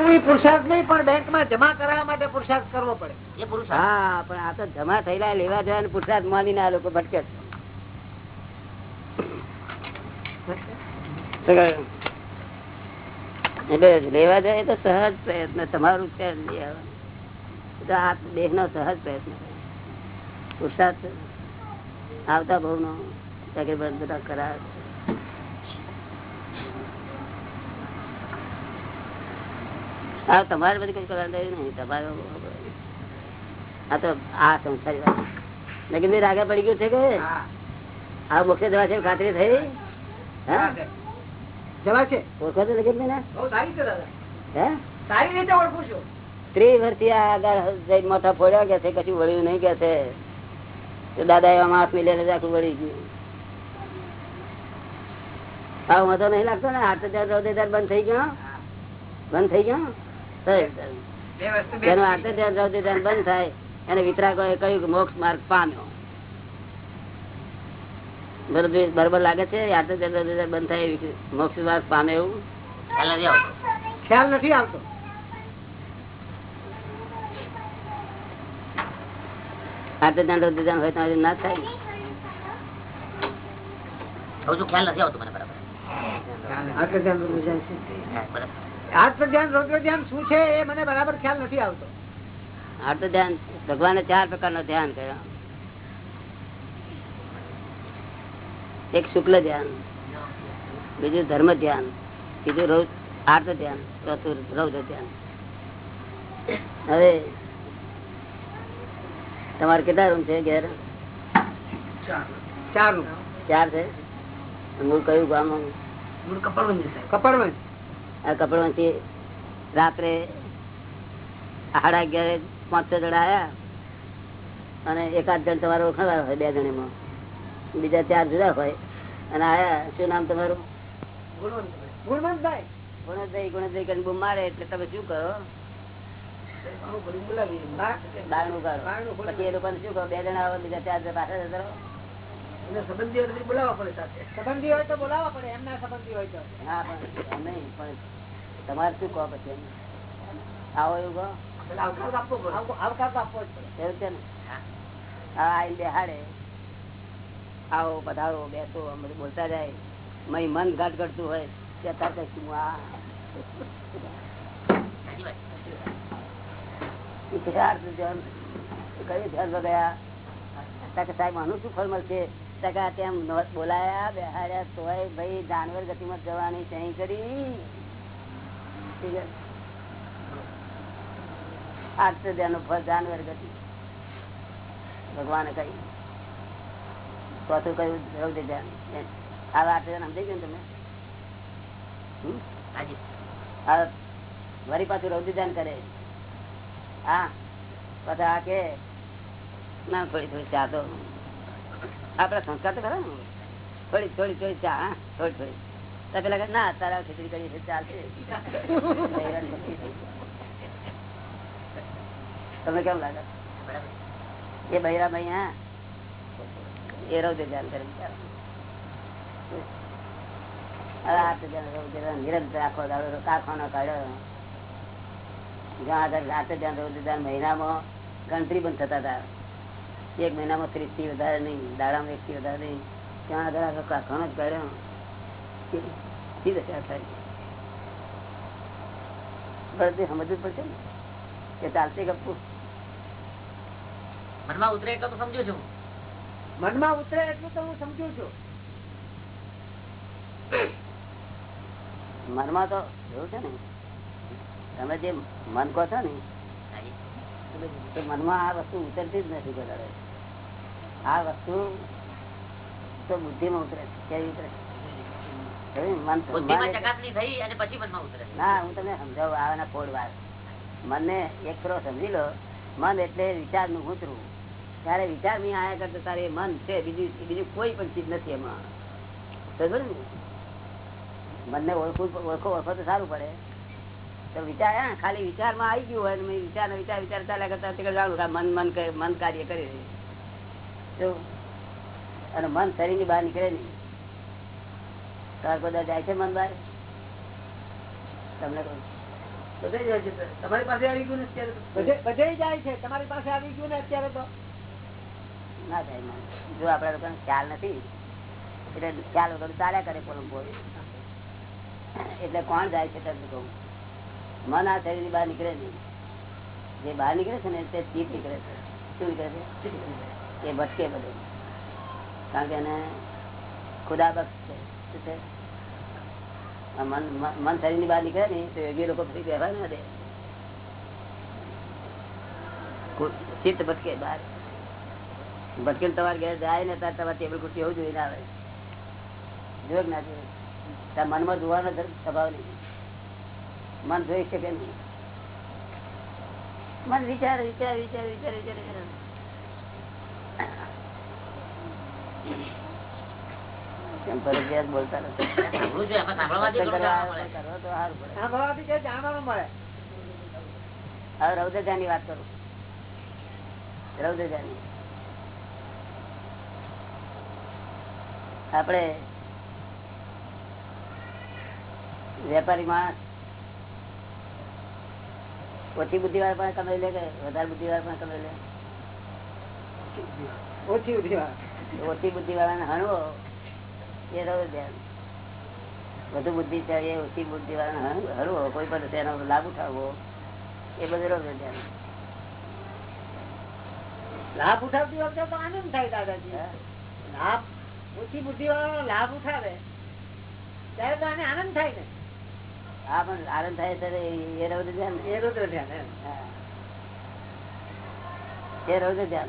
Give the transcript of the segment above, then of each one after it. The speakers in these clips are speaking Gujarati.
પુરુષાર્થ નહીં પણ બેંકમાં જમા કરાવવા માટે પુરુષાર્થ કરવો પડે. એ પુરુષાર્થ. હા પણ આ તો જમા થયેલા લેવા જવા પુરસાદ માનીને આ લોકો ભટકે એટલે લેવા જાય તો સહજ પ્રયત્ન તમારું છે આ દેહ નો સહજ પ્રયત્ન. પુરુષાર્થ આવતા બહુ નો તકરીબન બધા કરાવે હા તમારે બધી કઈ કરવાનું રહ્યું નહીં. તમારે આ તો આ સંસારી વાત. નગીન ભાઈ રાગે પડી ગયું છે કે? આ મોક્ષે દવા છે ખાતરી થઈ? હા. જવા છે. ઓળખો તો નગીન ભાઈ ને સારી છે દાદા. હે? સારી રીતે ઓળખું છું. ત્રીસ વર્ષથી આગળ જઈને મોટા ફોડ્યા કે છે કશું વળ્યું નહીં કે છે? તો દાદા એવા માસ મિલે આખું વળી ગયું. હા મતો નહીં લાગતો ને. હાથ હજાર ચૌદ હજાર બંધ થઈ ગયો. બંધ થઈ ગયો? જેનો આર્થિક ધ્યાન ચૌદ ધ્યાન બંધ થાય એને વિતરાગો કહ્યું કે મોક્ષ માર્ગ પામ્યો. બરોબર લાગે છે? આર્થિક ધ્યાન ચૌદ ધ્યાન બંધ થાય મોક્ષ માર્ગ પામે એવું? ખ્યાલ નથી આવતો. આર્થિક ધ્યાન હોય તો ના થાય. કહું ખ્યાલ નથી આવતો મને બરાબર. આર્થિક ધ્યાન રૌદ્ર ધ્યાન હાથ ધ્યાન રૌદ્ર ધ્યાન શું છે એ મને બરાબર ખ્યાલ નથી આવતો. આર્થ ધ્યાન ભગવાને ચાર પ્રકારનો ધ્યાન કર્યો. એક શુક્લ ધ્યાન બીજું ધર્મ ધ્યાન બીજું રૌ- આર્થ ધ્યાન ચોથું રૌદ્ર ધ્યાન. હવે તમારે કેટલા રૂમ છે ઘેર? ચાર. ચાર છે? મૂળ કયું ગામ? મૂળ કપડવંજી સાહેબ કપડવંશ આ કપડવંશી રાત્રે સાડા અગિયારે પાંચ છ જણા આયા અને એકાદ જણ તમારો ઓળખાણ હોય બે જણીમાં બીજા ચાર જુદા હોય અને આયા શું નામ તમારું? ગુણવંતભાઈ. ગુણવંતભાઈ ગુણવંતભાઈ કરીને બૂમ મારે એટલે તમે શું કરો. બારણું પછી એ લોકોને શું કહો? બે જણા આવે બીજા ચાર જણ પાછા જતા રહો. સંબંધી હોય તો બોલાવવા પડે એમના સંબંધી હોય તો. હા પણ નહીં પણ તમારે શું કહો પછી આવો એવું કહો. આવકાર આપવો પડે. આવકાર આપવો જ પડે. એવું છે ને? હા. આઈને બેહાડે. આવો પધારો બેસો બોલતા જાય. મય મન ઘટ ઘટતું હોય તાર કહીશું આ? કયું ધ્યાન વગયા સાહેબ આનું શું ફળ મળશે? ત્યાં કે આ તેમ બોલાયા બેહાડ્યા તોય ભાઈ જાનવર ગતિમાં જવાની સહી કરી. ફળ જાનવર ગતિ. ભગવાને કહ્યું. ચોથું રૌદ્ર ધ્યાન એમ. આ ધ્યાન સમજી ગયું તમે? વળી પાછું રૌદ્ર ધ્યાન કરે. હા. પછી આ કે ના થોડી થોડી ચા તો આપડા સંસ્કાર તો ખરા થોડી થોડી થોડી ચા થોડી થોડી પેલા ના, તારા ખીચડી કરી ચાલશે. તમને કેમ લાગે? એ બૈરા ભાઈ હા. એ રૌદ્ર ધ્યાન કરે નિરંતર આખો દાડો કારખાનો કાઢ્યો. જ્યાં આગળ રાતે ધ્યાન રૌદ્ર ધ્યાન મહિનામાં ગણતરી બંધ થતા હતા. એક મહિનામાં ત્રીસથી વધારે નહીં દાડામાં એક થી વધારે નહીં. ત્યાં આગળ કારખાનો જ કર્યો કે- દશા થાય સમજવું પડશે ને. કે ચાલશે ગપુ મનમાં ઉતરે એટલો તો સમજુ છું. મનમાં ઉતરે એટલું તો હું સમજુ છું. મનમાં તો એવું છે ને. તમે જે મન કહો છો ને મનમાં આ વસ્તુ ઉતરતી જ નથી વધારે આ વસ્તુ તો બુદ્ધિમાં ઉતરે છે. કેવી ઉતરે હવે મન તો- બુદ્ધિમાં મન એક- ચકાસણી થઈ અને પછી મનમાં ઉતરે ના હું તમને સમજાવું આવાના કોડ વાર મનને એક કરો સમજી લો મન એટલે વિચારનું કૂતરું ત્યારે વિચાર નહીં આયા કરતા તારે મન છે બીજું બીજું કોઈ પણ ચીજ નથી એમાં. સમજો ને? મનને ઓળખો ઓળખો તો સારું પડે. તો વિચાર ખાલી વિચારમાં આવી ગયું હોય મેં વિચાર વિચાર વિચાર ચાલ્યા કરતા મન મન મન કાર્ય કરી રહ્યું અને મન શરીરની બહાર નીકળે નહીં. તાર બધા જાય છે મન બહાર? તમને કહું. તમારી પાસે આવી ગયું ને અત્યારે બધે બધે જાય છે. તમારી પાસે આવી ગયું ને અત્યારે તો? ના થાય ના. જો આપડા ખ્યાલ નથી એટલે ખ્યાલ વગર ચાલ્યા કરે એટલે કોણ જાય છે તમને કહું? મન આ શરીરની બહાર નીકળે નહીં. જે બહાર નીકળે છે ને તે ચીપ નીકળે છે. શું નીકળે છે? એ ભટકે બધું. કારણ કે એને ખુદા બક્ષ છે? મન, મન- શરીરની બહાર નીકળે ને, તો યોગી લોકો પછી કહેવાય ના દે. ચિત્ત ભટકે બહાર. ભટકેલ તમારે ઘેર જાય ને ત્યારે તમારે ટેબલ ખુરશી એવું જોઈને આવે જોયું કે ના જોયું? તાર મનમાં જોવાનો સ્વભાવ નહીં. મન જોઈ શકે નહીં. મન વિચાર વિચાર વિચાર વિચાર વિચાર વિચાર. કેમ ફરજિયાત બોલતા નથી સાંભળવું જોઈએ આપણે સાંભળવાથી થોડું જાણવા મળે કરો તો સારું પડે. સાંભળવાથી કઈ જાણવાનું મળે હવે રૌદ્રજા ની વાત કરું. આપણે વેપારી માણસ ઓછી બુદ્ધિ વાળા પણ કમાઈ લે કે વધારે બુદ્ધિ વાળા પણ કમાઈ લે? ઓછી ઉધી ઓછી બુદ્ધિ વાળાને હણવો એ રૌદ્ર વધુ બુદ્ધિ છે એ ઓછી બુદ્ધિ વાળાને હણવો કોઈ પણ તેનો લાભ ઉઠાવવો એ બધું રૌદ્ર ધ્યાન. લાભ ઉઠાવતી વખતે તો આનંદ થાય દાદાજી. લાભ ઓછી બુદ્ધિ વાળો લાભ ઉઠાવે ત્યારે તો આને આનંદ થાય ને. હા પણ આનંદ થાય ત્યારે એ રૌદ્ર ધ્યાન. એ રુદ્ર ધ્યાન. એ રૌદ્ર ધ્યાન.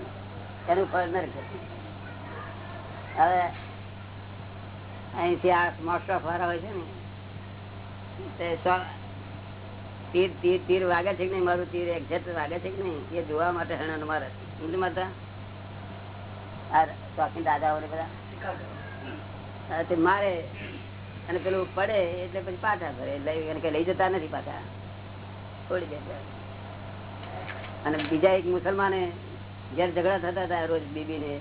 એનું ફળ નરક હવે અહીંથી આ મોસ્ટ ઓફ હોય છે ને તીર તીર તીર વાગે છે કે નહીં? મારું તીર એક્ઝેક્ટ વાગે છે કે નહીં? એ જોવા માટે હરણ મારે. હિન્દુ માતા? શોખીન હોય બધા? મારે. અને પેલું પડે એટલે પછી પાછા ફરે. લઈ કઈ લઈ જતા નથી પાછા. છોડી દેતા અને બીજા એક મુસલમાને જયારે ઝઘડા થતા હતા રોજ બીબી ને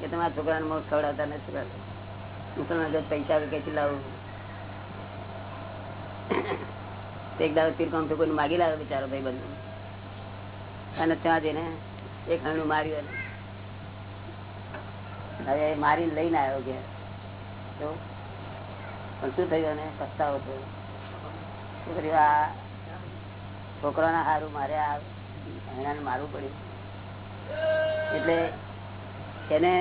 કે તમારા છોકરાને મોત ખવડાવતા નથી હું મુસલમાન પૈસા ચિલ્લાવું તો એક દાડો તીરકામ તો કોઈ માગી લાવ્યો બિચારો ભાઈ બંધ અને ત્યાં જઈને એક હણું માર્યું હવે એ મારીને લઈને આવ્યો તો પણ શું થયું ને પસ્તાવો થયો. આ છોકરાના હારું મારે આ મારવું પડ્યું. એટલે એને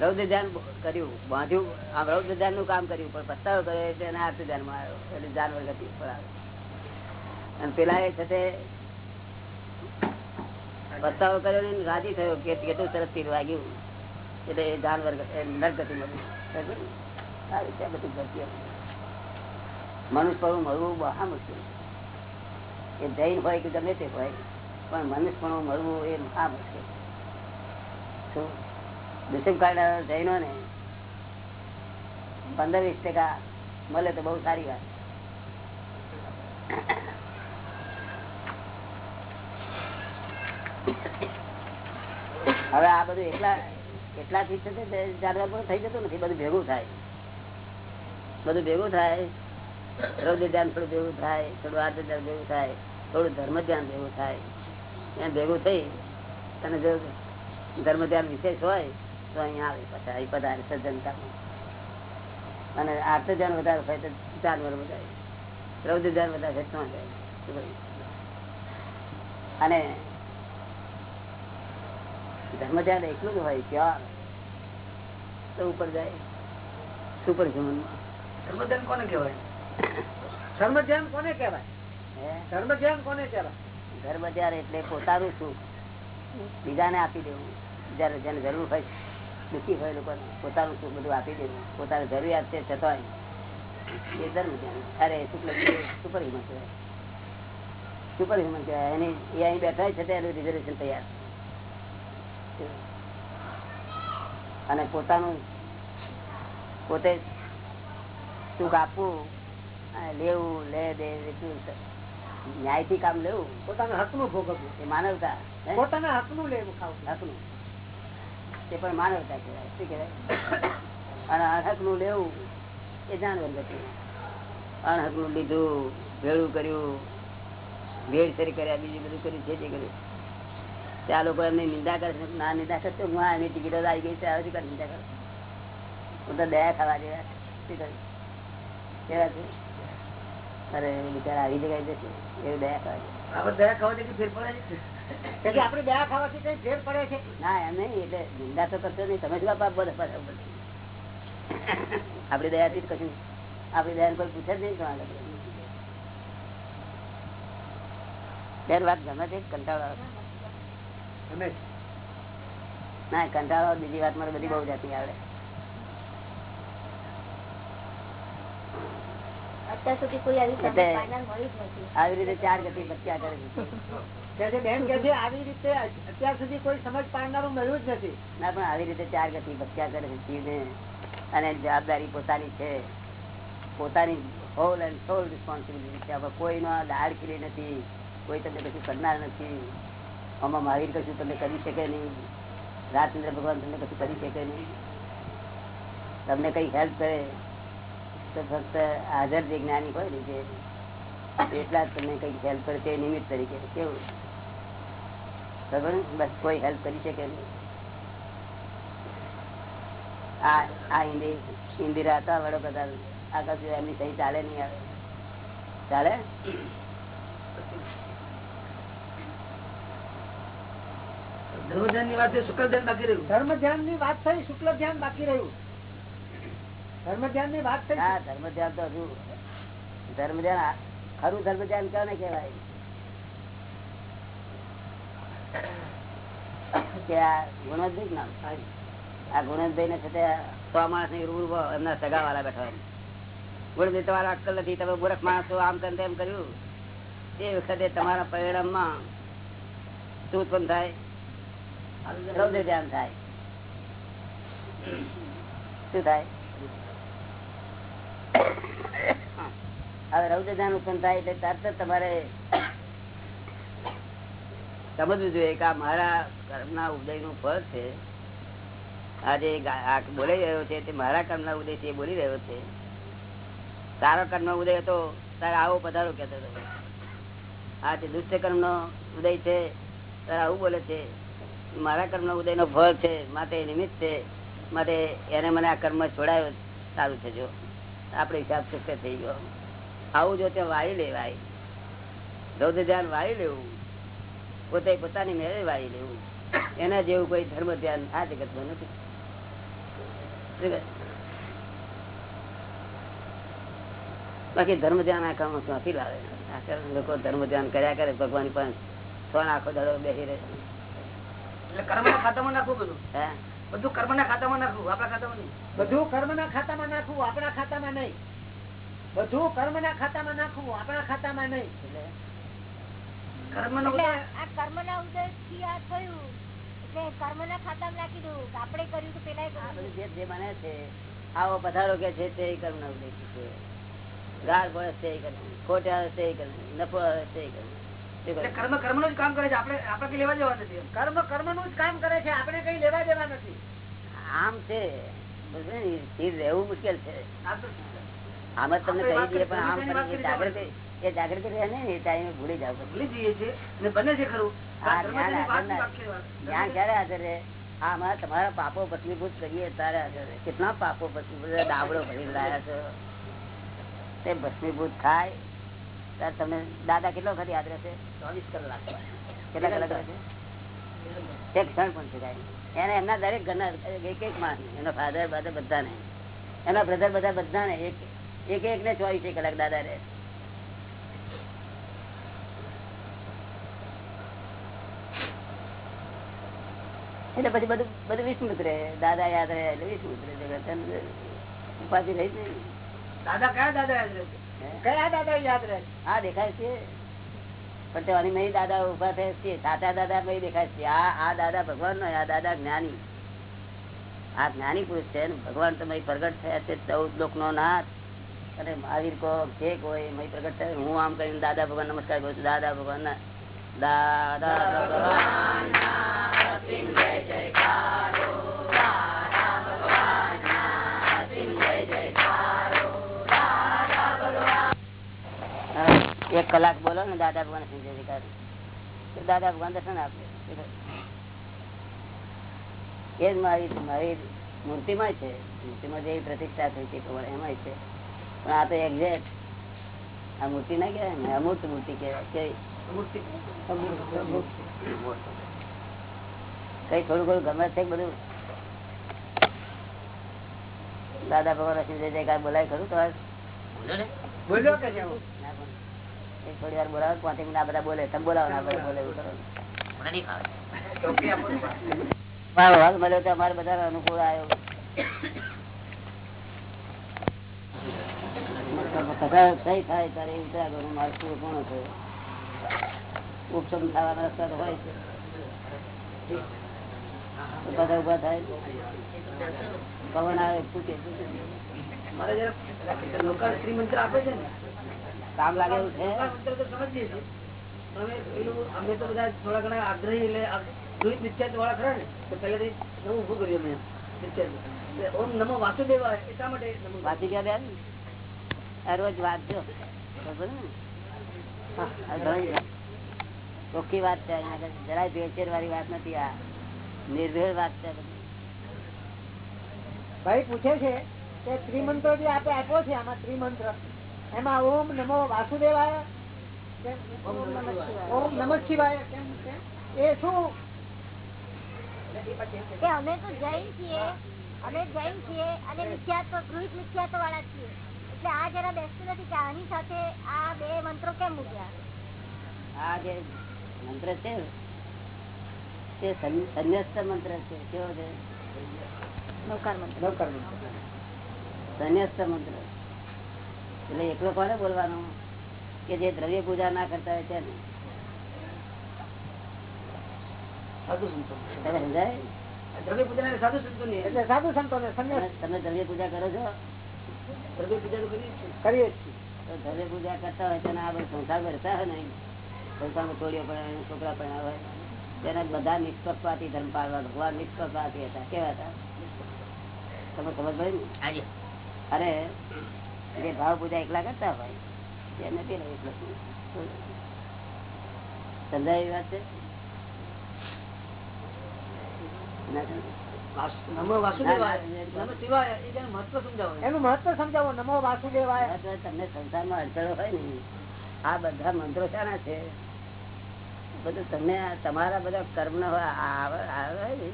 રૌદ્ર ધ્યાન કર્યું, બાંધ્યું આમ રૌદ્ર ધ્યાનનું કામ કર્યું, પણ પસ્તાવો કર્યો એટલે એને આર્થ ધ્યાનમાં આવ્યો, એટલે ગતિ ઉપર આવ્યો અને પેલા એ સાથે પસ્તાવો કર્યો ને રાજી થયો કે કેટલું સરસ તીર વાગ્યું, એટલે એ જાનવર નરગતિ મળ્યું આ રીતે બધું ગતિ મનુષ્ય પણ મળવું બહા મુશ્કેલ. એ જૈન હોય કે ગમે તે હોય, પણ મનુષ્ય પણ મળવું એ મહા મુશ્કેલ. જૈનો ને? પંદર વીસ ટકા મળે તો બહુ સારી વાત. હવે આ બધું એટલા એકલાથી છે જાનવર પણ થઈ જતું નથી, બધું ભેગું થાય. બધું ભેગું થાય, રૌદ્ર ધ્યાન થોડું ભેગું થાય, થોડું આર્થ ધ્યાન ભેગું થાય, થોડું ધર્મ ધ્યાન ભેગું થાય. એમ ભેગું થઈ અને જો ધર્મ ધ્યાન વિશેષ હોય તો અહીંયા આવે પછી અહીં પધારે સજ્જનતા અને આર્થ ધ્યાન વધારે થાય તો જાનવર વધારે રૌદ્ર ધ્યાન વધારે જાય અને ધર્મ ધ્યાન એટલું જ હોય ક્યાં તો ઉપર જાય. સુપર હ્યુમનમાં ધ્યાન કોને કહેવાય? ધર્મ ધ્યાન કોને કહેવાય? ધર્મ ધ્યાન કોને કહેવાય? ધર્મ ધ્યાન એટલે પોતાનું સુખ. બીજાને આપી દેવું. જયારે જેને જરૂર હોય, દુઃખી હોય લોકોને, પોતાનું સુખ બધું આપી દેવું. પોતાને જરૂરિયાત છે છતાંય એ ધર્મ અરે શુક્લ સુપર હ્યુમન કહેવાય. સુપર હ્યુમન કહેવાય. એની, એ અહીં બેઠા છે એનું રિઝર્વેશન તૈયાર અને પોતાનું પોતે સુખ આપવું લેવું, લે, દે ન્યાયથી કામ લેવું, પોતાના હકનું ભોગવવું. એ માનવતા? પોતાના હકનું લેવું ખાવું. હકનું તે પણ માનવતા કહેવાય. શું કહેવાય? અને અનહકનું લેવું એ જાણવું નથી. અનહકનું લીધું ભેળું કર્યું ભેળસેર કર્યા બીજું બધું કર્યું છે તે કર્યું. ત્યાં લોકો એમની નિંદા કરે છે. ના નિંદા કરશે હું આ એની ટિકિટો આવી ગઈ છે આવી કર નિંદા કર. હું તો દયા ખાવા જેવા શું કર્યું? કેવા છે? અરે બિચારા આવી જગ્યાએ જશે. એવું દયા ખાવા દયા ખાવા કઈ ફેર પડે છે? એટલે આપડે દયા ખાવાથી કઈ ફેર પડે છે? ના એમ નહીં એટલે નિંદા તો કરશો નહીં. સમજવા પાપ બધો આપડી દયાથી જ કશું આપડી દયા કોઈ પૂછે જ નહીં તમારે બેન વાત ગમે છે? કંટાળો ના કંટાળો બીજી વાત મારે બધી બહુ જાતી આવડે અત્યાર સુધી કોઈ આવી રીતે ચાર ગતિ બચ્ચા કરે છે. બેન કે છે આવી રીતે અત્યાર સુધી કોઈ સમજ પાડનારું મળ્યું જ નથી. ના પણ આવી રીતે ચાર ગતિ બચ્ચા કરે છે જીવને. અને જવાબદારી પોતાની છે. પોતાની હોલ એન્ડ સોલ રિસ્પોન્સિબિલિટી છે. હવે કોઈનો દાળ ખીલી નથી કોઈ તમને કશું કરનાર નથી. આમાં મહાવીર કશું તમને કરી શકે નહીં. રાજચંદ્ર ભગવાન તમને કશું કરી શકે નહીં. તમને કઈ હેલ્પ કરે? તો ફક્ત હાજર જે જ્ઞાની હોય ને જે એટલા જ તમને કઈ હેલ્પ કરે તે નિમિત્ત તરીકે. કેવું? ખબર બસ કોઈ હેલ્પ કરી શકે નહીં. આ આ હિન્દી ઇન્દિરા હતા વડોપ્રધાન આગળ જો એમની સહી ચાલે નહીં આવે ચાલે? ધર્મધ્યાનની વાત શુક્લ ધ્યાન બાકી રહ્યું. ધર્મ ધ્યાનની વાત થઈ શુક્લ ધ્યાન બાકી રહ્યું. ધર્મ ધ્યાનની વાત થઈ હા ધર્મ ધ્યાન તો હજુ ધર્મ ધ્યાન ખરું ધર્મ ધ્યાન કોને કહેવાય? કે આ ગુણવંતભાઈ નામ. આ ગુણવંતભાઈ ને સાથે સો માણસની રૂર એમના સગા વાળા બેઠા ગુણવંતભાઈ તમારા અક્કલ નથી તમે મૂર્ખ માણસો આમ તેમ એમ કર્યું. એ વખતે તમારા પરિણામમાં શું ઉત્પન્ન થાય? રૌદ્ર ધ્યાન થાય. શું થાય? હવે રૌદ્ર ધ્યાન ઉત્પન્ન થાય એટલે તરત તમારે સમજવું જોઈએ કે આ મારા કર્મના ઉદયનું ફળ છે. આ જે રહ્યો છે તે મારા કર્મના ઉદયથી બોલી રહ્યો છે. તારો કર્મ ઉદય હતો, તારે આવો પધારો કેતો હતો. આ જે દુષ્ટ કર્મ નો ઉદય છે, તારે આવું બોલે છે. મારા કર્મ ઉદય નો ફળ છે, માટે નિમિત્ત છે માટે એને મને આ કર્મ છોડાયો, સારું છે જો આપડે હિસાબ ચુક્ત થઈ ગયો. આવું જો ત્યાં વાળી લેવાય રૌદ્ર ધ્યાન વાળી લેવું પોતે પોતાની મેળે વાળી લેવું એના જેવું કોઈ ધર્મ ધ્યાન આ જગતમાં નથી. બાકી ધર્મ ધ્યાન આ કામ ક્યાંથી લાવે? લોકો ધર્મ ધ્યાન કર્યા કરે ભગવાન પણ સોન આખો દડો બેસી રહે. એટલે કર્મના ખાતામાં નાખવું બધું હે. બધું કર્મના ખાતામાં નાખવું આપણા ખાતામાં નહીં. બધું કર્મ ના ખાતામાં નાખવું આપણા ખાતામાં નહીં. બધું કર્મ ના ખાતામાં નાખવું આપણા ખાતામાં નહીં. કર્મ કર્મના ઉદયથી આ થયું. એટલે કર્મના ખાતામાં નાખી દઉં. કે આપણે કર્યું તો પેલા જે છે આવો પધારો કે છે તે કર્મ ના ઉદય છે ગાળ પડે તે કર્મ ખોટા તે કર્મ નફો તે કર્મ કર્મ? કર્મ કર્મનું જ કામ કરે છે. આપણે આપણે કઈ લેવા જવા નથી કર્મ કર્મનું જ કામ કરે છે. આપણે કઈ લેવા દેવા નથી. આમ છે. સ્થિર રહેવું મુશ્કેલ છે. આમ જ તમને કહી દઈએ પણ આમ ધર્મની ફરી એ વાત જાગૃતિ એ જાગૃતિ રહે ને એ ટાઈમે ભૂલી જાવ ભૂલી જઈએ છીએ બને છે ખરું. જ્ઞાન ક્યારે હાજર રહે? હા અમારા તમારા પાપો ભસ્મીભૂત કરીએ ત્યારે હાજર કેટલા પાપો ભસ્મીભૂત દાબડો ભરી લાયા છો? તે ભસ્મીભૂત થાય. ત્યારે તમે દાદા કેટલો ખરી યાદ રહેશે? ચોવીસ કલાક. કેટલા કલાક એક ક્ષણ પણ શકાય એને એમના દરેક ઘરના એક એક માણસ એનો ફાધર બાધર બધાને. એના બ્રધર બધા બધાને એક એક એક ને ચોવીસ કલાક દાદા રે એટલે પછી બધું બધું વિસ્મૃત રહે. દાદા યાદ રહે એટલે વિસ્મૃત રહે. જગત ઉપાધિ રહી દાદા કયા દાદા યાદ રહે? કયા દાદા યાદ રહે? હા દેખાય છે. પણ તે અનિમય દાદા ઊભા થયા સાચા દાદા મય દેખાય છે. આ દાદા ભગવાન નો આ દાદા જ્ઞાની. આ જ્ઞાની પુરુષ છે ભગવાન તો મય પ્રગટ થયા છે ચૌદ લોક નો નાથ. અને મહાવીર કો જે કોઈ મય પ્રગટ થયા હું આમ કરીને દાદા ભગવાન નમસ્કાર કરું છું. દાદા ભગવાન દાદા ભગવાન. એક કલાક બોલો ને દાદા ભગવાન સંજય દાદા ભગવાન દર્શન આપે. એ જ મારી મારી મૂર્તિમાં છે. મૂર્તિમાં જેવી પ્રતિષ્ઠા થઈ છે એમાં છે. પણ આ તો એક્ઝેક્ટ આ મૂર્તિ ના કહેવાય ને, અમૂર્ત મૂર્તિ કહેવાય. કઈ થોડું થોડું ગમે છે બધું? દાદા ભગવાન જય જયકાર બોલાય ખરું તમારે? બોલો કે થોડી વાર બોલાવો પાંચ મિનિટ બધા બોલે તમે બોલાવો ના બધા બોલે. મારો ભાગ મળ્યો તો અમારે બધા અનુકૂળ આવ્યો. કથા થાય ત્યારે એ વિચાર કરું મારે શું કોણ છે ઉપસમ થવાના રસ્તા હોય છે બધા ઊભા થાય. પવન આવે ફૂટે મારે જરા શ્રીમંત્ર આપે છે ને કામ લાગે એવું છે? અમે તો બધા થોડા ઘણા આગ્રહી એટલે નિત્યાત વાળા ખરા ને? તો પહેલેથી નવું ઉભું કર્યું અમે નિત્યાત. ઓમ નમો વાસુદેવ એટલા માટે વાંચી ગયા બેન? રોજ વાંચજો બરોબર ને? આ ઘણી ચોખ્ખી વાત છે જરાય ભેળસેળ વાળી વાત નથી આ. નિર્ભેળ વાત છે ભાઈ પૂછે છે કે ત્રિમંત્ર જે આપે આપ્યો છે આમાં ત્રિમંત્ર? એમાં ઓમ નમો વાસુદેવાય. ઓમ નમ શિવાય. એ શું? અમે તો જૈન છીએ. અમે જૈન છીએ અને મિથ્યાત્વ ગૃહિત મિથ્યાત્વ વાળા છીએ. એટલે આ જરા બેસતું નથી કે આની સાથે આ બે મંત્રો કેમ મૂક્યા? આ જે મંત્ર છે તે સન- સંન્યસ્ત મંત્ર છે. કેવો છે? નૌકાર મંત્ર. નવકાર મંત્ર. સંન્યસ્ત મંત્ર. એટલે એકલો કોને બોલવાનું? કે જે દ્રવ્ય પૂજા ના કરતા હોય તેને? સાધુ સંતો. તમે સમજાય? દ્રવ્ય પૂજા એટલે સાધુ સંતો ની એટલે સાધુ સંતો ને તમે દ્રવ્ય પૂજા કરો છો? દ્રવ્ય પૂજા કરીએ છીએ. કરીએ જ છીએ. તો દ્રવ્ય પૂજા કરતા હોય તેના આ બધું સંસારમાં રહેતા હોય ને સંસારમાં ચોરીઓ પણ છોકરા પણ આવે. તેના બધા નિષ્પક્ષપાતી ધર્મ પાડવા ભગવાન નિષ્પક્ષપાતી હતા. કેવા હતા? તમે સમજ ભાઈ ને? અરે જે ભાવ પૂજા એકલા કરતા હોય સમજાય એવી વાત છે? તો તમને સંસારમાં અડચણો હોય ને આ બધા મંત્રો શાના છે? બધું તમને તમારા બધા કર્મ ના આવે આવે ને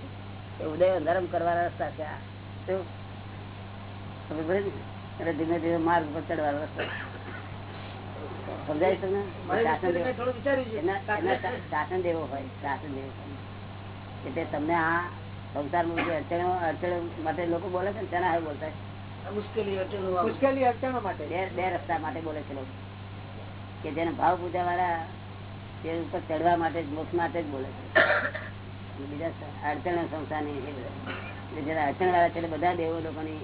એ ઉદય નરમ કરવાના રસ્તા છે આ. શું? ખબર ને? એટલે ધીમે ધીમે માર્ગ પર ચડવાનો રસ્તો. સમજાય તમને શાસન દેવો- થોડું વિચાર્યું છે. એના- એના શા- શાસન દેવો હોય શાસન દેવો એટલે તમને આ સંસારમાં જે અડચણો અડચણો માટે લોકો બોલે છે ને તેના હારું બોલતા મુશ્કેલી અડચણો આવે. મુશ્કેલી અડચણો માટે. બે બે રસ્તા માટે બોલે છે લોકો. કે જેને ભાવ પૂજા વાળા તે ઉપર ચડવા માટે જ, મોક્ષ માટે જ બોલે છે. બીજા અડચણ સંસ્થાની એ બધા જરા અડચણ વાળા છે એટલે બધા દેવો લોકોની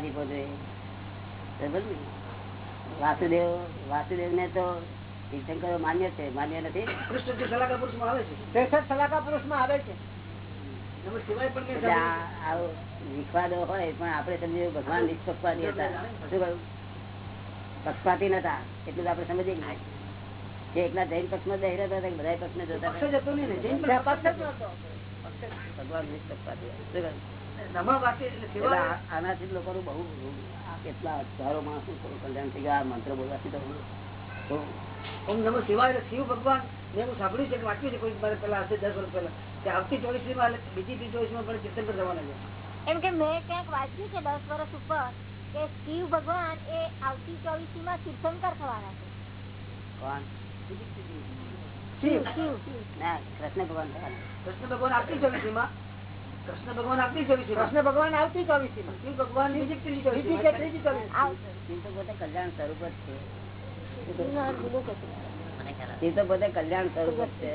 ની જોઈએ ને વાસુદેવ વાસુદેવ ને તો તીર્થંકરો માન્ય છે માન્ય નથી કૃષ્ણ આવે છે સલાકા પુરુષમાં આવે છે મેં વિખવાદો હોય પણ આપડે સમજીએ ભગવાન નિષ્પક્ષપાતી હતા શું કહ્યું પક્ષપાતી નતા એટલું તો આપણે સમજીએ ના? જે એકલા જૈન પક્ષમાં બેહી રહેતા હતા બધા. જોતા પક્ષ ને જૈન ત્યાં પક્ષ પક્ષ જ નહોતો. ભગવાન નિષ્પક્ષપાતી. શું કહ્યું? આનાથી લોકો નું બહુ કેટલા હજારો માણસો કલ્યાણ થઈ ગયા મંત્ર બોલવાથી તો તો ઓમ નમઃ શિવાય શિવ ભગવાન. મેં હું સાંભળ્યું છે કે વાંચ્યું છે કોઈ મારે પેલા હશે દસ વર્ષ પેલા કે આવતી ચોવીસમાં બીજી ચોવીસમાં પણ પર જવાના છે. એમ કે મેં ક્યાંક વાંચ્યું છે દસ વર્ષ ઉપર કે શિવ ભગવાન એ આવતી ચોવીસી માં તીર્થંકર થવાના છે. કોણ? શિવ શિવ. શિવ. ના કૃષ્ણ ભગવાન થવાના. કૃષ્ણ ભગવાન આવતી ચોવીસી માં કૃષ્ણ ભગવાન આવતી ચોવીસી કૃષ્ણ ભગવાન આવતી ચોવીસી શિવ ભગવાન ત્રીજી ચોવીસી બીજી કે માં ત્રીજી ચોવીસી આવશે. શિવ તો પોતે કલ્યાણ સ્વરૂપ જ છે. શિવ તો પોતે કલ્યાણ સ્વરૂપ જ છે.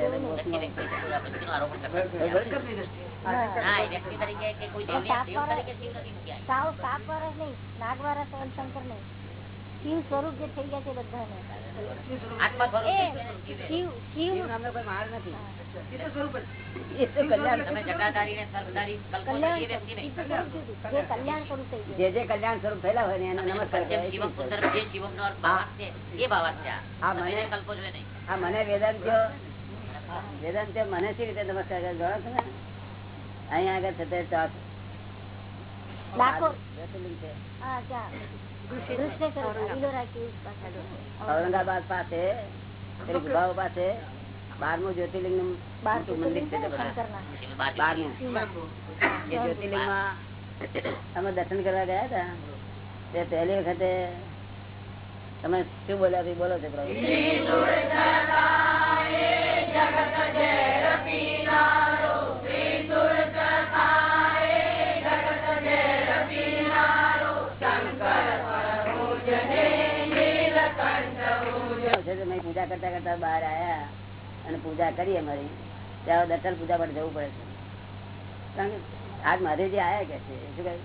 શંકર નહીં. શિવ સ્વરૂપ જે થઈ ગયા છે બધાને આત્મા સ્વરૂપ એ થઈ ગયું જીવે. શિવ શિવ શિવ કોઈ માર નથી એ સ્વરૂપ એ તો કલ્યાણ તમે જટાધારી ને સર્વધારી કલ્પો છો એ વ્યક્તિ નહીં શિવ સ્વરૂપ જુદું. જે કલ્યાણ સ્વરૂપ થઈ ગયું જે જે કલ્યાણ સ્વરૂપ થયેલા હોય ને એને નમસ્કાર મને- નહીં આ મને શી રીતે નમસ્કાર કરે જાણો છો ને અહીંયા આગળ છે ઔરંગાબાદ પાસે ગુફાઓ પાસે, બારમું જ્યોતિર્લિંગનું મંદિર છે. બારમું. એ જ્યોતિર્લિંગ અમે દર્શન કરવા ગયા હતા. તે પહેલી વખતે તમે શું બોલ્યા ભાઈ બોલો છો પ્રભુ? પૂજા કરતા કરતા બહાર આયા અને પૂજા કરીએ મારી. ત્યાં દત્તલ પૂજા માટે જવું પડે છે. કારણ કે આજ મહાદેવજી આયા કે છે શું કહ્યું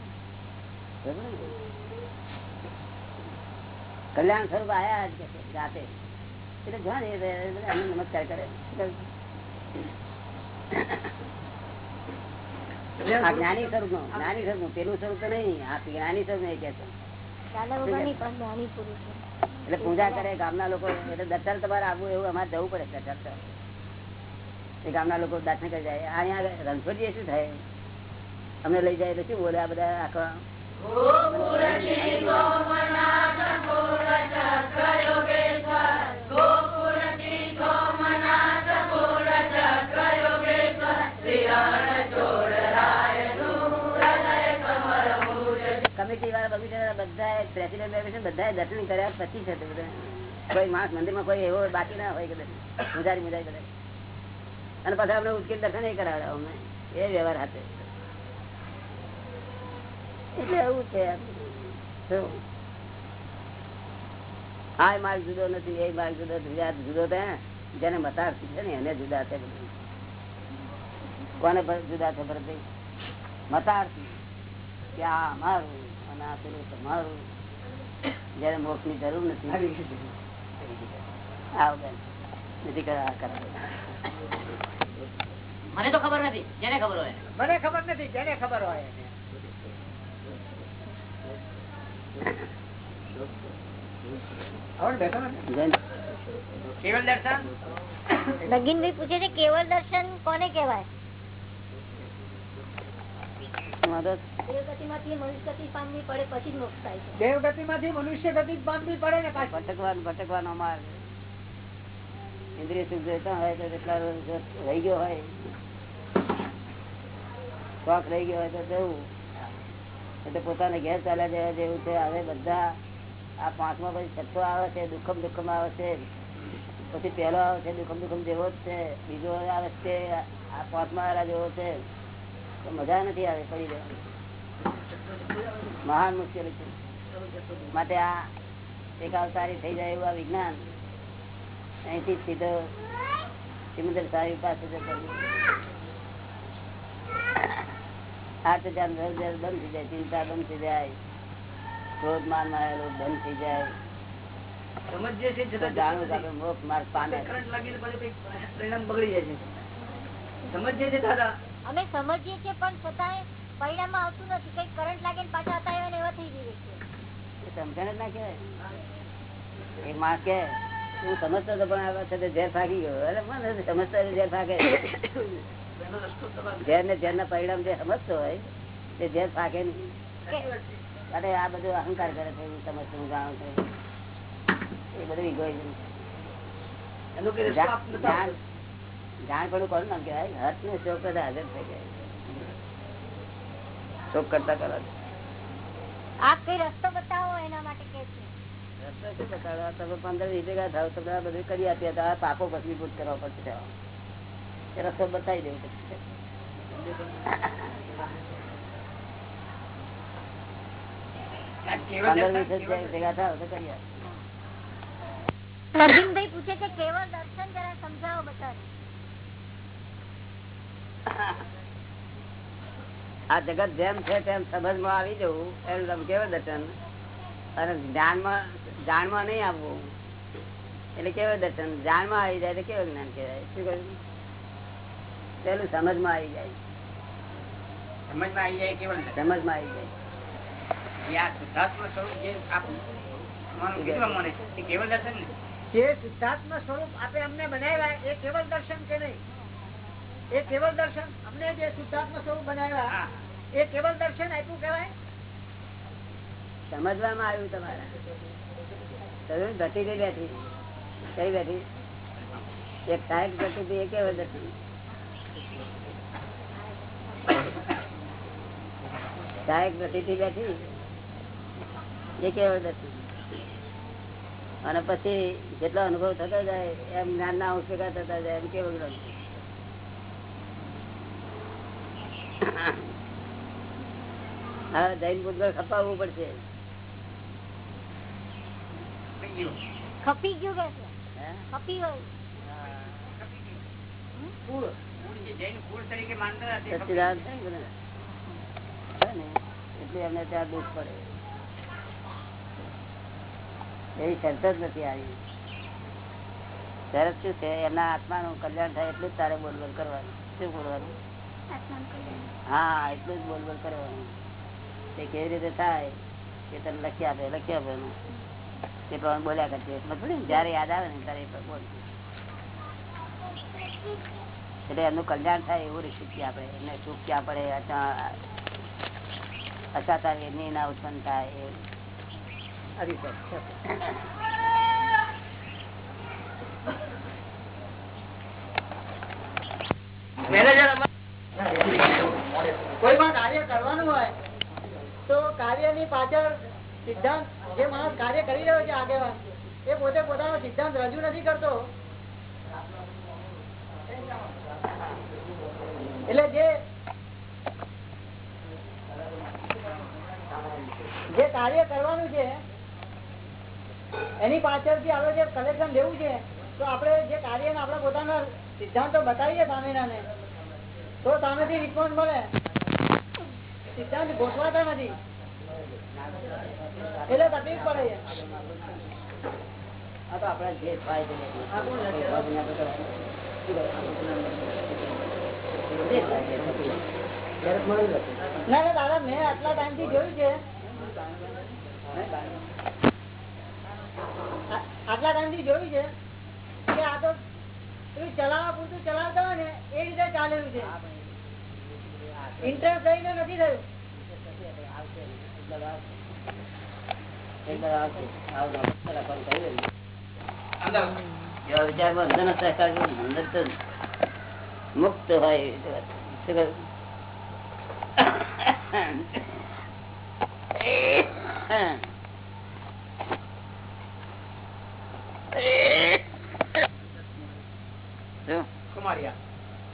કલ્યાણ સ્વરૂપ આયા આજ કે છે, રાતે. એટલે જો ને નમસ્કાર કરે. આ જ્ઞાની સ્વરૂપનું જ્ઞાની સ્વરૂપ પેલું સ્વરૂપ તો નહીં, આ જ્ઞાની સ્વરૂપ નહીં કે જ્ઞાની. એટલે પૂજા કરે, ગામના લોકો, એટલે દત્તર તમારે આવવું એવું અમારે જવું પડે દત્તર તો ગામના લોકો દર્શન કરી જાય. અહીંયા રણછોડીએ શું થાય? અમને લઈ જાય એટલે શું બોલે આ બધા આખા? બધા દર્શન કર્યા પછી છે કોઈ માણસ મંદિરમાં કોઈ એવો બાકી ના હોય કે મજારી મુજારી અને પછી અમને ઉચકી દર્શન એ કરાવે અમને એ વ્યવહાર હાથે. એટલે એવું છે આ. માર્ગ જુદો નથી એ માર્ગ જુદો જુદા જુદો તો હે, જેને મતારથી છે ને એને જુદા છે બધું. કોને જુદા છે ભરતભાઈ મતારથી કે આ અમારું અને આ પેલું તમારું. જયારે મોક્ષની જરૂર નથી. નથી કરા કરા મને તો ખબર નથી. જેને ખબર હોય. મને ખબર નથી જેને ખબર હોય કેવલ દર્શન? નગીનભાઈ પૂછે છે કેવળ દર્શન કોને કહેવાય? ઇન્દ્રિય સુખ જોઈતા હોય તો એટલા રહી ગયો હોય શોખ રહી ગયો હોય તો જવું. એટલે પોતાને ઘેર ચાલ્યા જવા જેવું છે. હવે બધા આ પાંચમા પછી છઠ્ઠો આવે છે દુઃખમ દુઃખમ આવે છે. પછી પહેલો આવે છે દુઃખમ દુઃખમ જેવો જ છે. બીજો આવે છે આ પાંચમા વાળા જેવો છે. મજા નથી આવે પડી રહેવાની મહાન મુશ્કેલી છે. માટે આ એક અવતારી થઈ જાય એવું આ વિજ્ઞાન. અહીંથી સીધો સિમંદર સાહેબ પાસે જતો આઠ હજાર દસ ધર બંધ થઈ જાય, ચિંતા બંધ થઈ જાય. ક્રોધ માન માયેલો બંધ થઈ જાય. સમજીએ છીએ દાદા? અમે સમજીએ છીએ પણ છતાંય પરિણામ આવતું નથી. કઈ કરંટ લાગે પાછા હતા એવા એવા થઈ જઈએ છીએ. સમજણ જ ના કહેવાય. એક માણસ કે હું સમજતો હતો પણ આ વખતે ઝેર ફાકી ગયો. અરે મને સમજતો ઝેર ફાકે. એનો રસ્તો તમારો ઝેર ને ઝેર ના પરિણામ જે સમજતો હોય તે ઝેર ફાકે નહીં. કે- આ બધું અહંકાર કરે છે હું સમજતો હું જાણું છું. એ બધું જાણપણું કોણ નામ કહેવાય? હર્ષ ને શોક બધા હાજર થઈ ગયા. શોક કરતા કરો. આપ કઈ રસ્તો બતાવો એના માટે કે રસ્તો શું બતાડો? તમે પંદર વીસ ભેગા થાવ તમને બધું કરી આપ્યા હતા પાપો ભસ્મીભૂત કરવા પડશે રસ્તો બતાવી દેવું પંદર વીસ જ ભેગા થાવ તો કરી આપે. પૂછે છે કેવળ દર્શન જરા સમજાવો બતાવો. આ જગત જેમ છે તેમ સમજમાં આવી જવું એનું તમે કેવું દર્શન? અને જ્ઞાનમાં જાણમાં નહીં આવવું. એટલે કેવું દર્શન? જાણમાં આવી જાય તો કેવું જ્ઞાન કહેવાય? શું કહ્યું? પેલું સમજમાં આવી જાય. સમજમાં આવી જાય કેવળ સમજમાં આવી જાય. સ્વરૂપ આપે અમને બનાવ્યા એ કેવળ દર્શન કે નહીં? એ કેવલ દર્શન? અમને જે શુદ્ધાત્મ સ્વરૂપ બનાવ્યા એ કેવલ દર્શન આપ્યું કેવાય સમજવામાં આવ્યું તમારે? ઘટી ગઈ બેઠી. કઈ બેઠી? એક સાહેબ ઘટી હતી એ કેવું દર્શન? સાહેબ ઘટી બેઠી. એ કેવું દર્શન? અને પછી જેટલો અનુભવ થતો જાય એમ જ્ઞાન ના ઉસ્પેકા થતા જાય એમ કેવું જ્ઞાન હવે જૈન ભૂતગળ ખપાવવું પડશે. ખપી ગયું. કે હે? ખપી ગયું. એટલે એમને ત્યાં દુઃખ પડે. એવી શરત જ નથી આવી. શરત શું છે? એમના આત્માનું કલ્યાણ થાય એટલું જ તારે બોલબોલ કરવાનું. શું બોલવાનું? હા એટલું જ બોલબોલ કરવાનું. તે કેવી રીતે થાય કે તને લખી આપે લખી આપે એનું. તે પ્રમાણે બોલ્યા કરતી મતલબ જયારે યાદ આવે ને ત્યારે એ પ્રમાણે બોલ. એટલે એમનું કલ્યાણ થાય એવું શીખીએ આપણે એમને સુખ ક્યાં પડે અચાતા વેદની ના ઉત્પન્ન થાય એવું કોઈ પણ કાર્ય કરવાનું હોય, તો કાર્યની પાછળ સિદ્ધાંત, જે માણસ કાર્ય કરી રહ્યો છે આગેવાન, એ પોતે પોતાનો સિદ્ધાંત રજૂ નથી કરતો. એટલે જે જે કાર્ય કરવાનું છે, એની પાછળથી આપણે જે કલેક્શન લેવું છે, તો આપણે જે કાર્ય આપણે પોતાના સિદ્ધાંતો બતાવીએ સામેના તો સામેથી રિસ્પોન્સ મળે. સિદ્ધાંત ગોઠવાતા નથી એટલે તકલીફ પડે આ તો જે થાય. ના ના દાદા મેં આટલા ટાઈમથી જોયું છે. આટલા ટાઈમથી જોયું છે કે આ તો ચલાવવા પૂરતું ચલાવતા હોય ને એ રીતે ચાલેલું છે. ઇન્ટરેસ્ટ થઈને નથી થયું. મુક્ત હોય?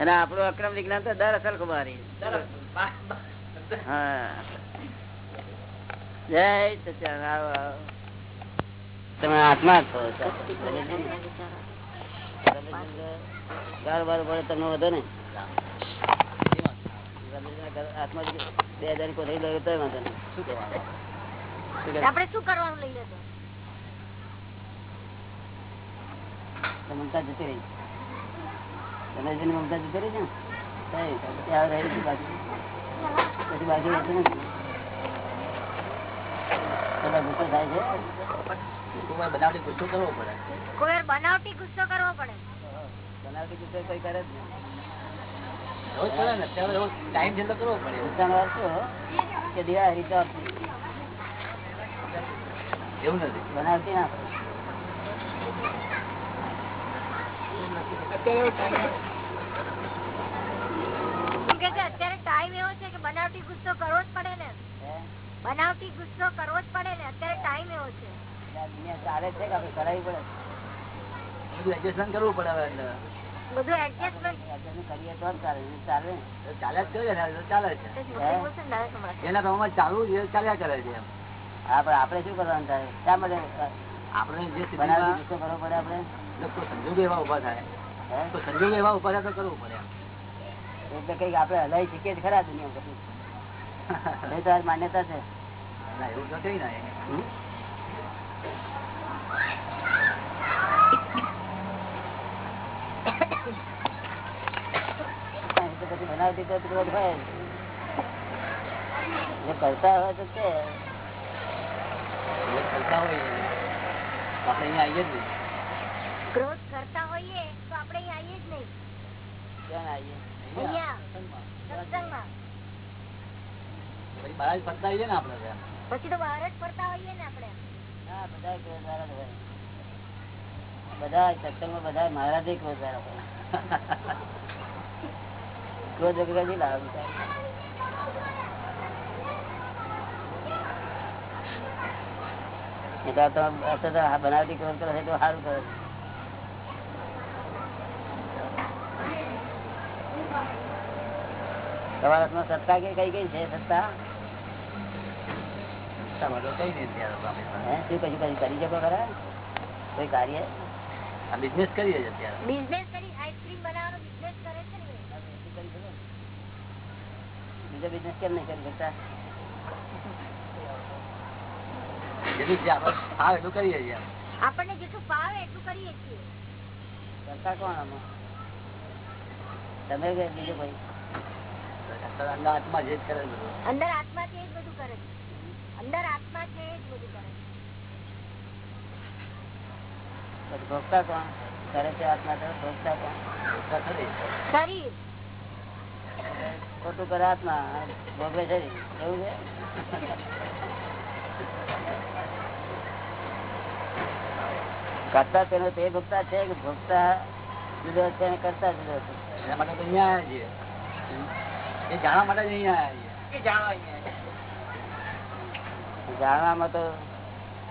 અને આપણું અક્રમ વિજ્ઞાન તો દર અસલ. કુમારી હા. જય આવો તમે આત્મા છો ગાળ બાર તમને વધો ને. આત્મા બે હજાર કોથળી લઈ તો વાંધો નહીં. શું કહેવાનું? આપણે શું કરવાનું લઈએ તો તો મમતા જતી રહી. તમે મમતા જતી રહી છે ને? પછી આ નથી ગુસ્સો થાય છે? બનાવટી ગુસ્સો કરવો પડે. કોઈ બનાવટી ગુસ્સો પડે? બનાવટી ગુસ્સો કોઈ કરે જ નહીં. ને અત્યારે ટાઈમ એવો છે. કે બનાવટી ગુસ્સો કરવો જ પડે ને? હે? બનાવટી ગુસ્સો કરવો જ પડે ને અત્યારે ટાઈમ એવો છે. દુનિયા ચાલે છે કે આપણે કરાવી પડે? બધું એડજસ્ટમેન્ટ કરવું પડે બધું એડજસ્ટમેન્ટ કરીએ તો જ ચાલે ચાલે. જ કરે ચાલે છે. એના પ્રમાણમાં ચાલવું છે ચાલ્યા કરે છે આપણે આપણે શું કરવાનું થાય? શા માટે? આપણે જે સ્થિતિમાં ગુસ્સો કરવો પડે આપણે? સંજોગ એવા ઊભા થાય. હે? કોઈ એવા ઊભા થાય તો કરવું પડે એટલે કંઈક આપણે હલાઈ શકીએ ખરા દુનિયા પછી તો આજ માન્યતા છે. બનાવી દીધો ક્રોધ હોય જે કરતા કરતા હોય આપણે અહીંયા આવીએ જ નહીં ક્રોધ કરતા હોઈએ તો આપણે અહીંયા આવીએ જ નહીં ક્યાં આવીએ અહીંયા સત્સંગમાં ફરતા આવીએ ને આપણે પછી તો બહાર જ ફરતા હોઈએ ને આપણે. હા બધા ક્રોધ હોય. બધા સત્સંગમાં બધા મહારાજ ક્રોધારા હોય. ક્રોધ વગર કઈ લાવે બિચારા. એટલે આ તો આ તો આ બનાવટી ક્રોધ કરે તો સારું કરે તમારા સત્તા કે કઈ કઈ છે? સત્તા? કઈ શું કશું કરી શકો ખરા? કોઈ કાર્ય? બિઝનેસ કરીએ છીએ અત્યારે. બિઝનેસ કરી આઈસ્ક્રીમ બનાવવાનો બિઝનેસ કરે છે ને. શું કરી બીજો બિઝનેસ કેમ નહીં કરી શકતા? જેટલું જે આપણે ફાવે એટલું કરીએ છીએ. આપણને જેટલું ફાવે એટલું કરીએ છીએ. કરતા કોણ આમાં? તમે કે બીજું ભાઈ અંદર આત્મા જે કરે અંદર આત્મા જે બધું કરે છે. અંદર આત્મા છે એ જ બધું કરે છે. ભોગતા કોણ? કરે છે આત્મા તો? ભોગતા કોણ? શરીર. ખોટું કરે આત્મા ભોગવે શરીર. એવું છે? કરતા તેનો તે ભોગતા છે કે ભોગતા જુદો છે અને કરતા જુદો છે. એના માટે તો અહીંયા આવ્યા છીએ. એ જાણવા માટે જ અહીંયા આવ્યા છીએ. એ જાણવા અહીંયા જાણવામાં તો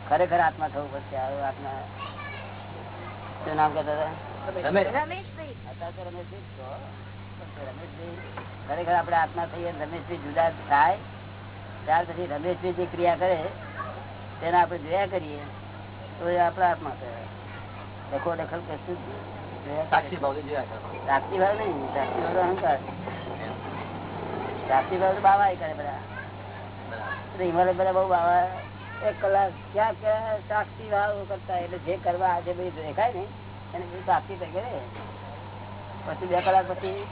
ખરેખર આત્મા થવું પડશે. આવું આત્મા શું નામ કેતા ખરેખર આપણે આત્મા થઈએ રમેશભાઈ જુદા થાય ત્યાર પછી રમેશભાઈ જે ક્રિયા કરે તેને આપણે જોયા કરીએ તો એ આપણા આત્મા કરે દખો દખલ. જોયા સાક્ષી ભાવ સાક્ષી ભાવ નહીં સાક્ષી ભાવ તો અહંકાર. સાક્ષી ભાવ તો બાવા કરે બધા. હિમાલય બધા બહુ એક કલાક ક્યાં ક્યાં સાક્ષી ભાવ કરતા એટલે જે કરવા આજે બધું દેખાય ને એને બધું સાક્ષી તરીકે રે પછી બે કલાક પછી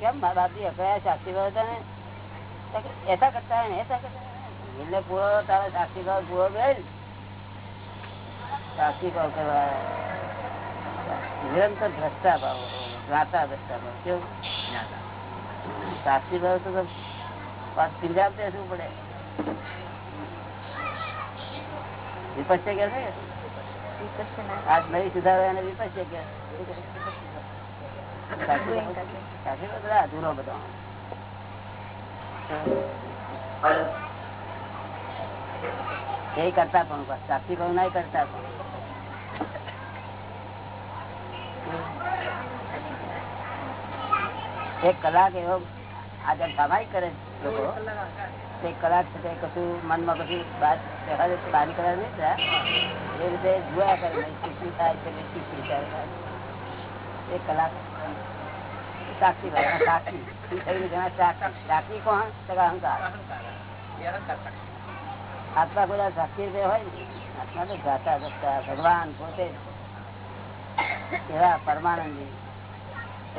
કેમ મારા બાપજી સાક્ષી ભાવ હતા એસા કરતા એસા કરતા. એટલે પૂરો તારા સાક્ષી ભાવ પૂરો બેન સાક્ષી ભાવ કરવા. નિરંતર ભ્રષ્ટા ભાવ જ્ઞાતા ભ્રષ્ટા ભાવ કેવું. સાક્ષી ભાવ તો એ કરતા પણ સાક્ષી ભાવ ના કરતા પણ. એક કલાક એવો આજે સામાયિક કરે છે. લોકો છે કશું મનમાં કશું બહાર. એ રીતે જોયા કરે થાય છે ને શું શું થાય છે. કલાક. સાક્ષી ભાઈ સાક્ષી. શું જણા સાક્ષી. સાક્ષી કોણ? અહંકાર એ અહંકાર. સાક્ષી. આત્મા બધા સાક્ષી રીતે હોય આત્મા તો જાતા જતા ભગવાન પોતે એવા પરમાનંદી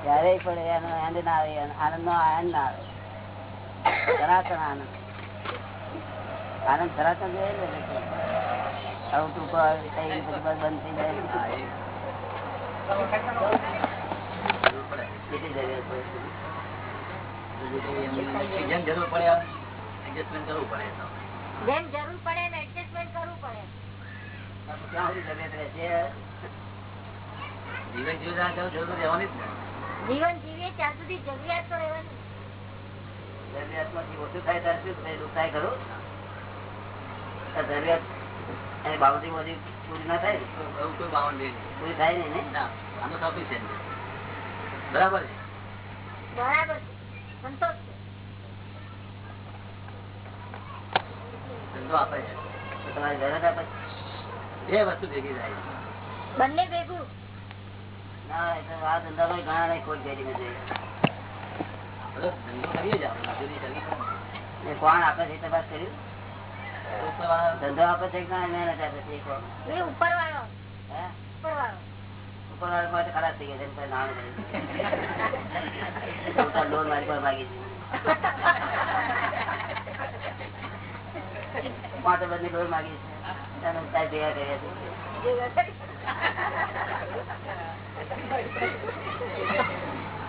ક્યારેય પણ એનો એન્ડ ના આવે આનંદ નો આનંદ ના આવે. સનાતન આનંદ આનંદ સનાતન ને બંધ થઈ જાય. જરૂર પડે. adjustment કરવું પડે. જેમ જરૂર પડે એડજસ્ટમેન્ટ કરવું રહેશે. જીવન જીવતા જરૂર રહેવાની જ ને. જીવન જીવીએ ત્યાં સુધી જરૂરિયાત તો રહેવાની જરૂરિયાતમાંથી ઓછું થાય ત્યારે શું થાય? થાય ખરું? જરૂરિયાત એની બાઉન્ડ્રી બધી પૂરી ના થાય? એવું કોઈ boundary પૂરી થાય નહીં ને? આનું sufficient બરાબર છે? બરાબર સંતોષ ધંધો આપે છે. તમારી જરૂરત આપે? છે? એ વસ્તુ ભેગી થાય બંને ભેગું? ના એ તો આ ધંધામાં ઘણા નહીં કોઈ ભેગી નથી કોણ આપે છે તપાસ કર્યું ધંધો આપે ખરાબ થઈ ગયા માગી છે પાંચ બધી લોન માગી છે ભેગા કર્યા છે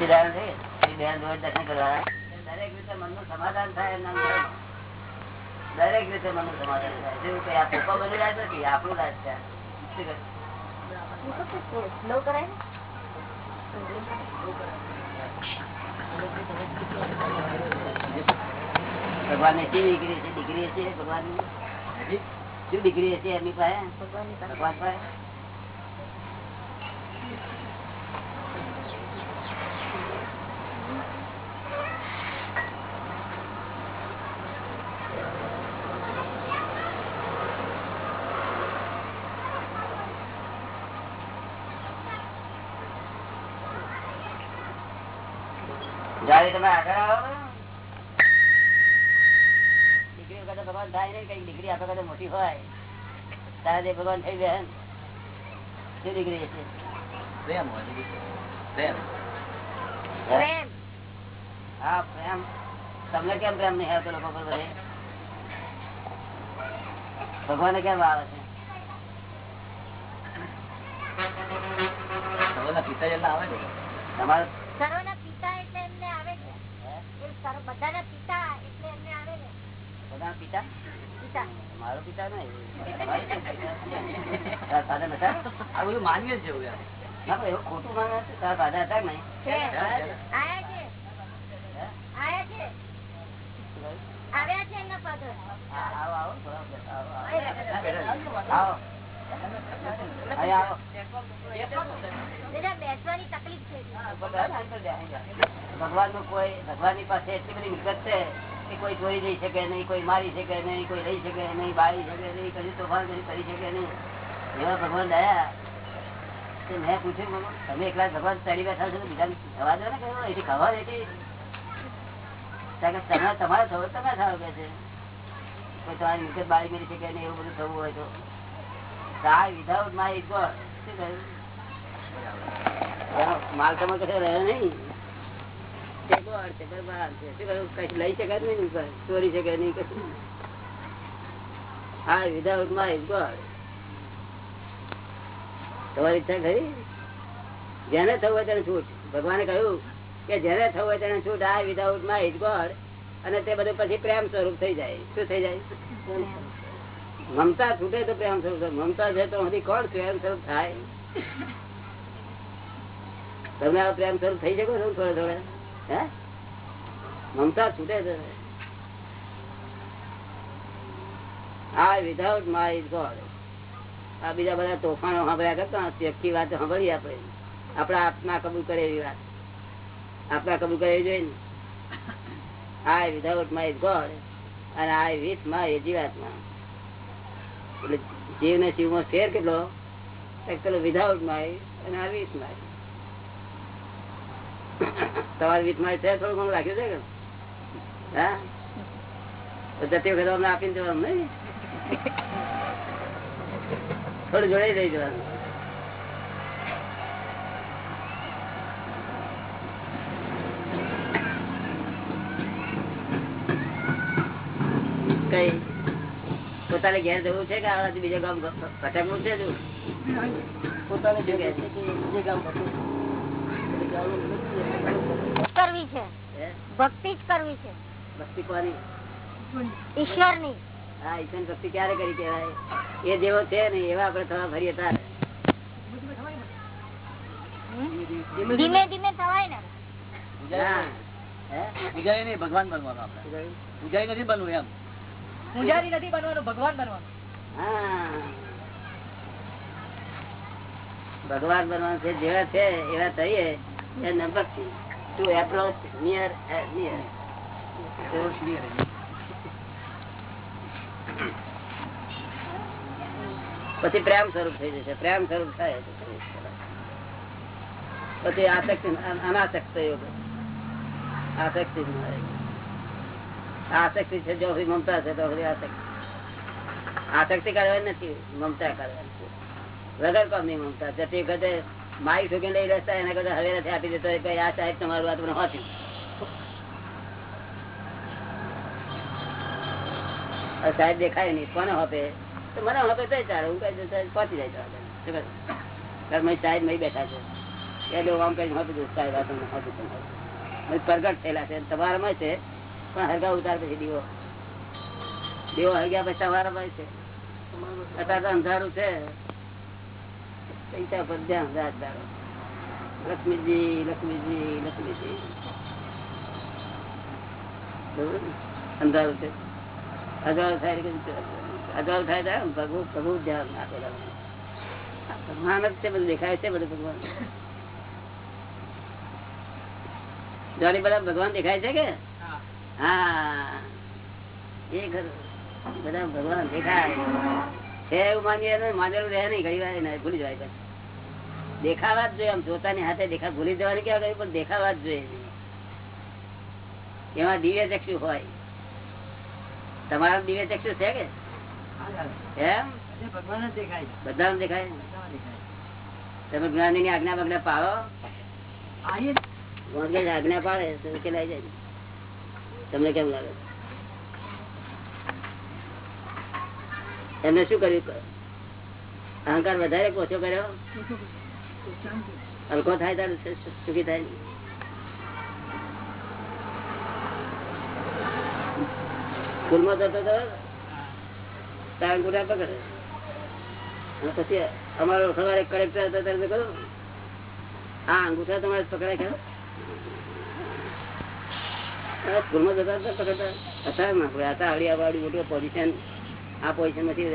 રહેશે બધું. જાણવું જ પડે સચ્ચિદાનંદ છે. એ બેન જોડે દર્શન કરવા દરેક રીતે મનનું સમાધાન થાય એમ નામ ધર્મ. દરેક રીતે મનનું સમાધાન થાય. જેવું કે આ પોપા બની રાજ નથી આપણું રાજ છે. શું કહે? સ્લો કરાય ભગવાનની શી ડિગ્રી છે? ડિગ્રી હશે ભગવાનની શું ડિગ્રી હશે એમની પાસે? ભગવાન પાસે જયારે તમે આગળ આવો ને, દીકરી વખતે ભગવાન થાય દીકરી આપણા કરતા મોટી હોય. તારા જે ભગવાન થઈ ગયા શું દીકરી હશે પ્રેમ હોય બીજું શું? પ્રેમ. પ્રેમ. હા પ્રેમ. તમને કેમ પ્રેમ નહીં આવતો લોકો પર બધે? ભગવાને કેમ આવે છે? સૌના પિતા આવે તમારે સર્વના પિતા એટલે એમને આવે છે. એ બધાના પિતા એટલે એમને આવે છે. બધા પિતા પિતા? મારો પિતા નહીં? આ બધું જ જેવું એવું ખોટું માને છે. તારા હતા નહીં? આવ્યા એમના ફાધર આવો આવો આવો આવો. ભગવાનનું કોઈ ભગવાનની પાસે એટલી બધી મિલકત છે. કોઈ ચોરી જઈ શકે નહીં, કોઈ મારી શકે નહીં, કોઈ રહી શકે નહીં, બાળી શકે નહીં, કદી તોફાન કશું કરી શકે નહીં. એવા ભગવાન દયા મેં પૂછ્યું તમે એકલા ભગવાન ચડી બેઠા છો બીજા થવા દો ને એથી ખબર હતી તમે, તમારે થવું તમે થાવ કે છે. કોઈ તમારી મિલકત બાળી મેળી શકે નહીં, એવું બધું થવું હોય તો. die without my God. શું કહ્યું? માલ તમે કશે રહ્યો નહીં તે God છે, બરબાદ છે. શું કહ્યું? કશું લઈ શકાય નહીં ચોરી શકે નહીં હા વિધાઉટ માય તમારી ઈચ્છા ખરી? જેને થવું હોય તેને છૂટ. ભગવાને કહ્યું કે જેને થવું હોય તેને છૂટ. આ વિધાઉટ માય ગોડ અને તે બધું પછી પ્રેમ સ્વરૂપ થઈ જાય. શું થઈ જાય? મમતા છૂટે તો પ્રેમ સ્વરૂપ. મમતા છે તો હજી કોણ પ્રેમ સ્વરૂપ થાય? તમે આ પ્રેમ સ્વરૂપ થઈ શકો છો થોડા થોડે? મમતા છૂટે છે. આ વિધાઉટ માય ગોડ આ બીજા બધા તોફાનો સાંભળ્યા કરતા વ્યક્તિ વાત સાંભળીએ આપણે આપણા આત્મા કબૂલ કરે એવી વાત. આપણા કબૂલ કરે જોઈએ ને. આઈ વિધાઉટ માય ગોડ અને આ વિથ માય જીવાત્મા. એટલે જીવ ને શિવમાં ફેર કેટલો? પેલો વિધાઉટ માય અને આ વિથ માય તમારે માય છે થોડું ઘણું લાગ્યું છે કે હા જતી વખતે અમને આપીને જવાનું નહીં થોડું જોડાઈ લઈ જવાનું પોતાને ઘેર જવું છે કે આ બીજા ગામ ભટકવું છે? પોતાને શું ગામ છે? કરવી છે. ભક્તિ જ કરવી છે. ભક્તિ કોની? ઈશ્વરની હા ઈશ્વર ભક્તિ ક્યારે કરી કેવાય એ જેવો છે ને એવા આપડે થવા ફરીએ તારે. ધીમે ધીમે. થવાય ને. પૂજારી નહીં ભગવાન બનવાનું આપણે. પૂજારી નથી બનવું એમ. પૂજારી નથી બનવાનું ભગવાન બનવાનું. હા. ભગવાન બનવાનું છે જેવા છે એવા થઈએ. એ number two near. Near near. પછી પ્રેમ સ્વરૂપ થઈ જશે. પ્રેમ સ્વરૂપ થાય પછી આસક્તિ અનાસક્ત યોગ આસક્તિ આસક્તિ છે જો મમતા છે તો આસક્તિ આસક્તિ કરવાની નથી મમતા કરવાની. વગર કોમની મમતા જતી વખતે માઈ સુખી લઈ રહેતા એના કરતા હવે નથી આપી દેતો આ સાહેબ તમારું વાત તમને હોતી સાહેબ દેખાય નહીં, કોને હોપે? તો મને હોપે તો ચાલે, હું કઈ સાહેબ, પહોંચી જાય ચાલે. સાહેબ નહીં બેઠા છે. એટલે આમ કઈ હોપી દઉં સાહેબ, આ તમને હોપી તમારું પ્રગટ થયેલા છે. તમારામાં છે, પણ હરગા ઉતાર પછી દીવો. દીવો હરગ્યા પછી તમારામાં છે. અત્યારે અંધારું છે. પૈસા પર ધ્યાન રાત લક્ષ્મીજી લક્ષ્મીજી લક્ષ્મીજી. અંધારું છે. અગાઉ થાય કે થાય થાય ભગવું ભગવું ધ્યાન આપેલા ભગવાન જ છે બધું દેખાય છે બધું ભગવાન. જોની બધા ભગવાન દેખાય છે કે? હા. એ ખરું. બધા ભગવાન દેખાય. છે એવું માનીએ માનેલું રહે નહીં ઘણી વાર ભૂલી જવાય દેખાવા જ જોઈએ આમ જોતાની હાથે દેખા ભૂલી જવાની ક્યાં કહ્યું પણ દેખાવા જ જોઈએ એમાં દિવ્ય ચક્ષુ હોય. તમારા દિવ્ય ચક્ષુ છે કે? એમ? ભગવાન દેખાય? બધા દેખાય તમે જ્ઞાની ની આજ્ઞા બગડા પાડો? આજ્ઞા પાડે તો જાય. તમને કેમ લાગે? એમને શું કર્યું? અહંકાર વધારે ઓછો કર્યો? હલકો થાય તાર સુખી થાય? સ્કૂલમાં જતો તો તાર અંગૂઠા પકડે. પછી અમારો સવારે કલેક્ટર હતો ત્યારે કહ્યું આ અંગૂઠા તમારે પકડાય ખ્યાલ સ્કૂલમાં જતા પકડતા હતા. ના કોઈ હતા આવડી આવડી મોટી પોઝિશન. આ પોઝિશન નથી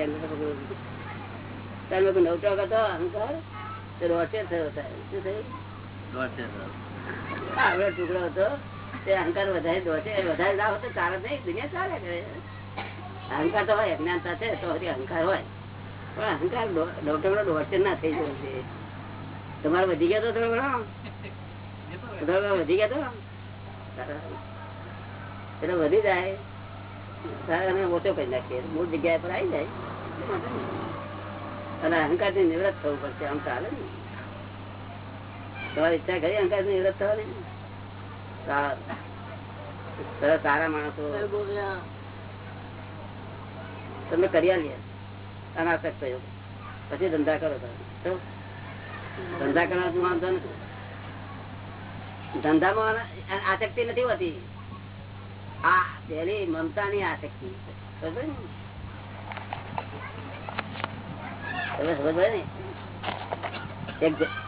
ત્યારે નવ ટકા હતો અહંકાર તો રોચે થયો. શું થયું? આવડો ટુકડો હતો. તે અહંકાર વધારે દોચે વધારે ના હોતો ચાલે નહીં. દુનિયા ચાલે કરે. અહંકાર તો હોય અજ્ઞાનતા છે તો હજી અહંકાર હોય. પણ અહંકાર ડોક્ટર દોડશે ના થઈ જવું છે તમારે વધી ગયા તો થોડો ઘણો? થોડો વધી ગયા તો? એટલે વધી જાય. તારે અમે કરી નાખીએ. મૂળ જગ્યા પર આવી જાય. અને અહંકારથી નિવૃત્ત થવું પડશે આમ ચાલે ને. તમારી ઈચ્છા કરી અહંકારથી નિવૃત્ત થવાની? સારા. માણસો. તમે કર્યા લે અનાશક થયો. પછી ધંધા કરો તમે. ધંધા કરવા વાંધો નથી. ધંધામાં આશક્તિ આસક્તિ નથી હોતી. આ પેલી મમતા ની? આસક્તિ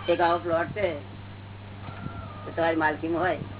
એક આવો પ્લોટ છે તમારી માલકીમાં હોય.